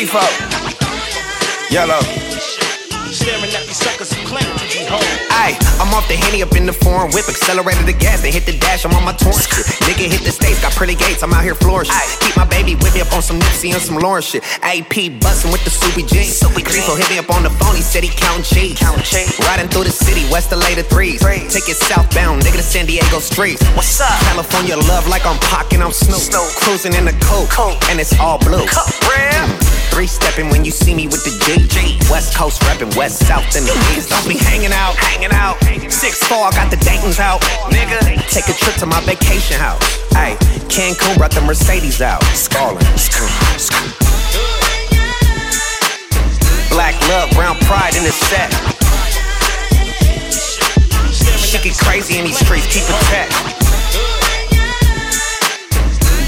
Three, four. Yellow. Staring at these suckers who claim to be home. Ayy, I'm off the henny up in the foreign whip, accelerated the gas, then hit the dash. I'm on my torrent shit. Nigga hit the states, got pretty gates. I'm out here flourishing. Keep my baby with me up on some Nipsey and some Lauren shit. AP bustin' with the Soupy G. Soupy Grifo hit me up on the phone. He said he counting cheese. Counting cheese. Riding through the city, west of later threes. Take it southbound, nigga to San Diego streets. What's up? California love like I'm pocking, I'm Snoop. Cruising in the coupe, and it's all blue. Three stepping when you see me with the G. West Coast reppin', West South and the East. Don't be hanging out, hanging out. Six four, got the Dayton's out, nigga. Take a trip to my vacation house. Hey, Cancun brought the Mercedes out. Ballin'. Black love, brown pride in the set. Shit get crazy in these streets, keep it check.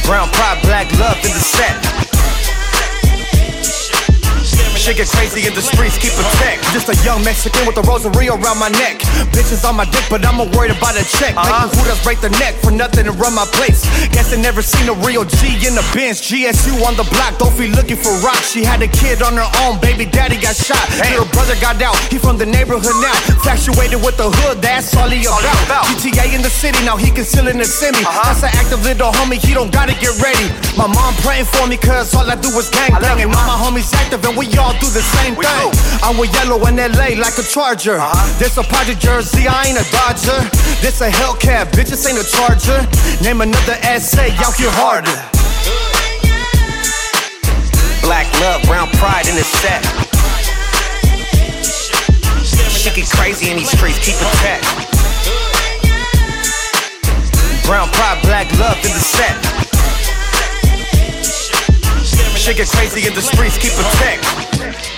Brown pride, black love in the set. Shit get crazy in the streets, keep a check. Just a young Mexican with a rosary around my neck. Bitches on my dick, but I'ma worried about a check. Uh-huh. Making hooters break the neck for nothing to run my place. Guess they never seen a real G in the Benz. GSU on the block, don't be looking for rocks. She had a kid on her own, baby daddy got shot. Little brother got out, he from the neighborhood now. Infatuated with the hood, that's all he about. about. GTA in the city, now he concealing the semi. Uh-huh. That's an active little homie, he don't gotta get ready. My mom praying for me, cause all I do is gang bang. And my homies active, and we all do the same thing. I'm with yellow in LA like a charger. Uh-huh. This a project jersey, I ain't a dodger. This a Hellcat, bitches ain't a charger. Name another SA, y'all get harder. Black love, brown pride in the set. Shit get crazy in these streets, keep it check. Brown pride, black love in the set. Get crazy in the streets, keep it check.